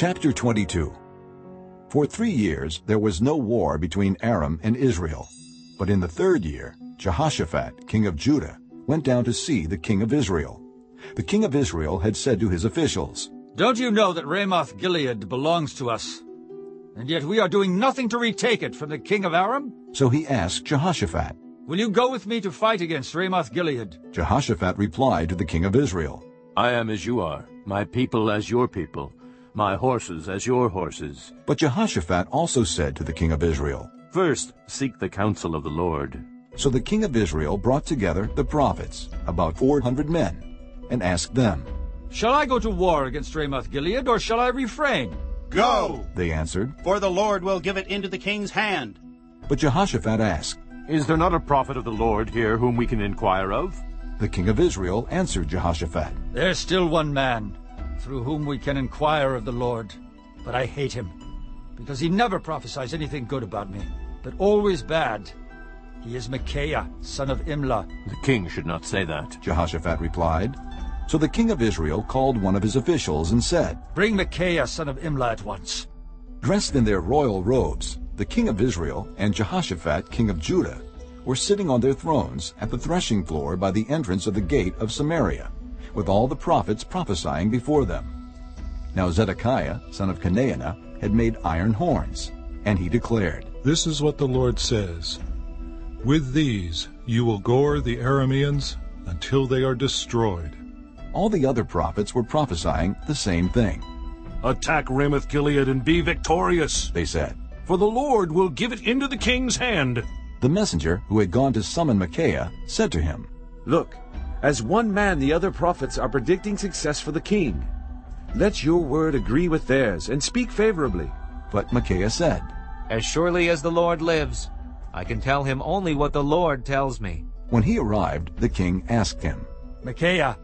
Chapter 22 For three years there was no war between Aram and Israel. But in the third year, Jehoshaphat, king of Judah, went down to see the king of Israel. The king of Israel had said to his officials, Don't you know that Ramoth Gilead belongs to us? And yet we are doing nothing to retake it from the king of Aram? So he asked Jehoshaphat. Will you go with me to fight against Ramoth Gilead? Jehoshaphat replied to the king of Israel, I am as you are, my people as your people, my horses as your horses. But Jehoshaphat also said to the king of Israel, First seek the counsel of the Lord. So the king of Israel brought together the prophets, about four hundred men, and asked them. Shall I go to war against Ramoth Gilead, or shall I refrain? Go, They answered. for the Lord will give it into the king's hand. But Jehoshaphat asked. Is there not a prophet of the Lord here whom we can inquire of? The king of Israel answered Jehoshaphat. There's still one man through whom we can inquire of the Lord, but I hate him, because he never prophesies anything good about me, but always bad. He is Micaiah, son of Imlah. The king should not say that. Jehoshaphat replied. So the king of Israel called one of his officials and said, Bring Micaiah, son of Imlah, at once. Dressed in their royal robes, the king of Israel and Jehoshaphat, king of Judah, were sitting on their thrones at the threshing floor by the entrance of the gate of Samaria, with all the prophets prophesying before them. Now Zedekiah, son of Kenaanah, had made iron horns, and he declared, This is what the Lord says. With these you will gore the Arameans until they are destroyed. All the other prophets were prophesying the same thing. Attack Ramoth Gilead and be victorious, They said, for the Lord will give it into the king's hand. The messenger who had gone to summon Micaiah said to him, Look, as one man the other prophets are predicting success for the king. Let your word agree with theirs, and speak favorably. But Micaiah said, As surely as the Lord lives, I can tell him only what the Lord tells me. When he arrived, the king asked him, Micaiah,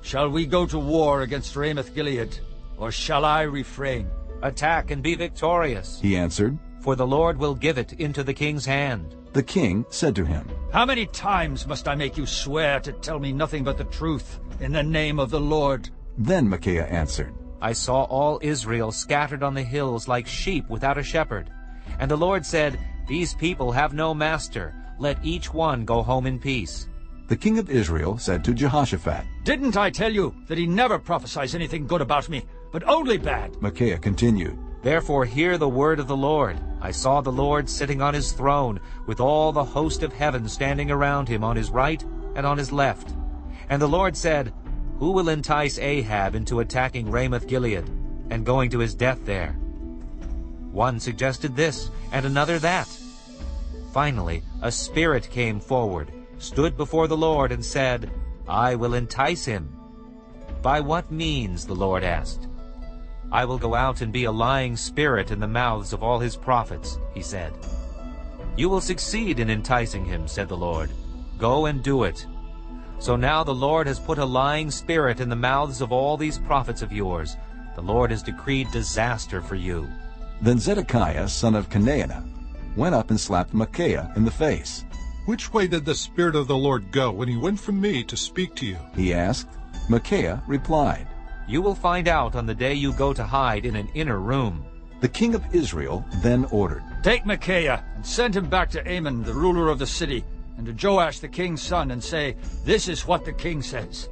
shall we go to war against Ramoth Gilead, or shall I refrain? Attack and be victorious, He answered. for the Lord will give it into the king's hand. The king said to him, How many times must I make you swear to tell me nothing but the truth in the name of the Lord? Then Micaiah answered, I saw all Israel scattered on the hills like sheep without a shepherd. And the Lord said, These people have no master. Let each one go home in peace. The king of Israel said to Jehoshaphat, Didn't I tell you that he never prophesies anything good about me, but only bad? Micaiah continued, Therefore hear the word of the Lord. I saw the Lord sitting on his throne, with all the host of heaven standing around him on his right and on his left. And the Lord said, Who will entice Ahab into attacking Ramoth Gilead, and going to his death there? One suggested this, and another that. Finally, a spirit came forward, stood before the Lord, and said, I will entice him. By what means? the Lord asked. I will go out and be a lying spirit in the mouths of all his prophets, he said. You will succeed in enticing him, said the Lord. Go and do it. So now the Lord has put a lying spirit in the mouths of all these prophets of yours. The Lord has decreed disaster for you. Then Zedekiah, son of Kenaanah, went up and slapped Micaiah in the face. Which way did the Spirit of the Lord go when he went from me to speak to you? He asked. Micaiah replied, You will find out on the day you go to hide in an inner room. The king of Israel then ordered, Take Micaiah and send him back to Amon, the ruler of the city, and to Joash the king's son, and say, This is what the king says.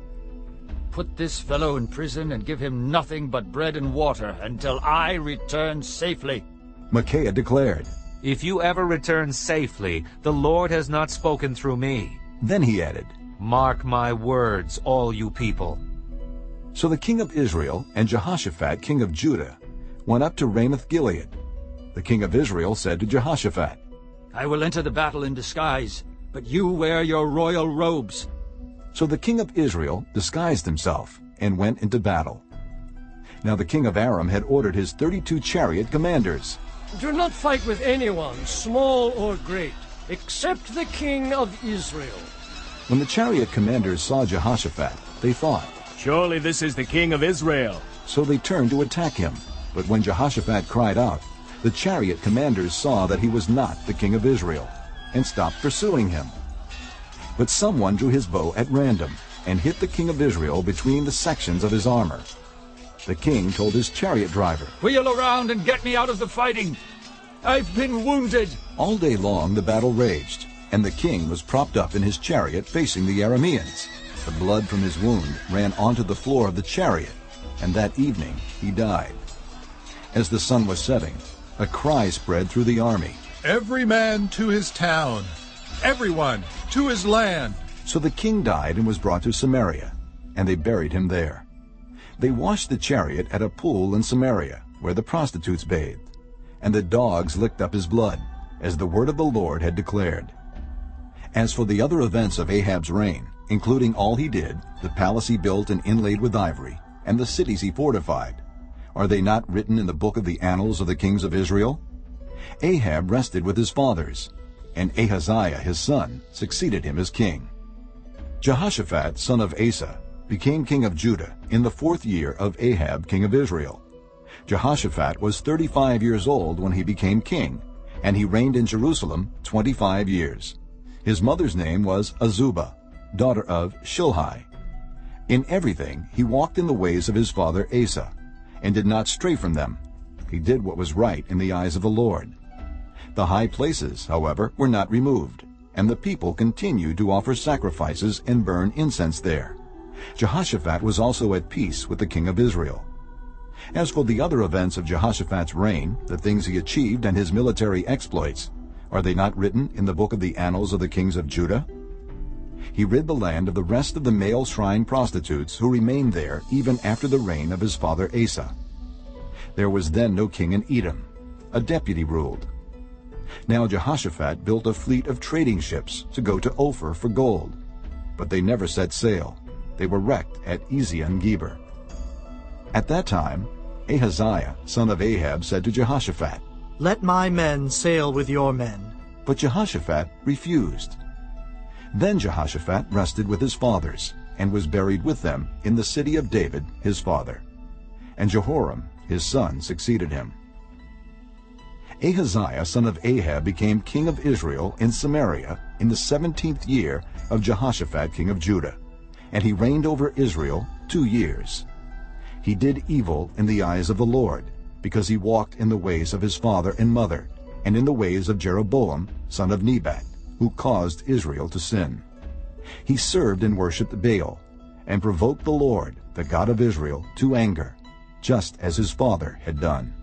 Put this fellow in prison and give him nothing but bread and water until I return safely. Micaiah declared. If you ever return safely, the Lord has not spoken through me. Then he added, Mark my words, all you people. So the king of Israel and Jehoshaphat, king of Judah, went up to Ramoth Gilead. The king of Israel said to Jehoshaphat, I will enter the battle in disguise, but you wear your royal robes. So the king of Israel disguised himself and went into battle. Now the king of Aram had ordered his thirty-two chariot commanders. Do not fight with anyone, small or great, except the king of Israel. When the chariot commanders saw Jehoshaphat, they thought, Surely this is the king of Israel. so they turned to attack him. But when Jehoshaphat cried out, the chariot commanders saw that he was not the king of Israel, and stopped pursuing him. But someone drew his bow at random and hit the king of Israel between the sections of his armor. The king told his chariot driver, Wheel around and get me out of the fighting. I've been wounded. All day long the battle raged, and the king was propped up in his chariot facing the Arameans. The blood from his wound ran onto the floor of the chariot, and that evening he died. As the sun was setting, a cry spread through the army. Every man to his town, everyone to his land. So the king died and was brought to Samaria, and they buried him there. They washed the chariot at a pool in Samaria, where the prostitutes bathed, and the dogs licked up his blood, as the word of the Lord had declared. As for the other events of Ahab's reign, including all he did, the palace he built and inlaid with ivory, and the cities he fortified, are they not written in the book of the annals of the kings of Israel? Ahab rested with his fathers, and Ahaziah his son succeeded him as king. Jehoshaphat, son of Asa, became king of Judah in the fourth year of Ahab, king of Israel. Jehoshaphat was 35 years old when he became king, and he reigned in Jerusalem 25 years. His mother's name was Azubah, daughter of Shilhi. In everything he walked in the ways of his father Asa, and did not stray from them. He did what was right in the eyes of the Lord. The high places, however, were not removed, and the people continued to offer sacrifices and burn incense there. Jehoshaphat was also at peace with the king of Israel. As for the other events of Jehoshaphat's reign, the things he achieved and his military exploits, are they not written in the book of the annals of the kings of Judah? He rid the land of the rest of the male shrine prostitutes who remained there even after the reign of his father Asa. There was then no king in Edom. A deputy ruled. Now Jehoshaphat built a fleet of trading ships to go to Ophir for gold, but they never set sail. They were wrecked at Ezion Geber. At that time, Ahaziah, son of Ahab, said to Jehoshaphat, Let my men sail with your men. But Jehoshaphat refused. Then Jehoshaphat rested with his fathers, and was buried with them in the city of David his father. And Jehoram his son succeeded him. Ahaziah son of Ahab became king of Israel in Samaria in the seventeenth year of Jehoshaphat king of Judah, and he reigned over Israel two years. He did evil in the eyes of the Lord, because he walked in the ways of his father and mother, and in the ways of Jeroboam son of Nebat, who caused Israel to sin. He served and worshipped Baal, and provoked the Lord, the God of Israel, to anger, just as his father had done.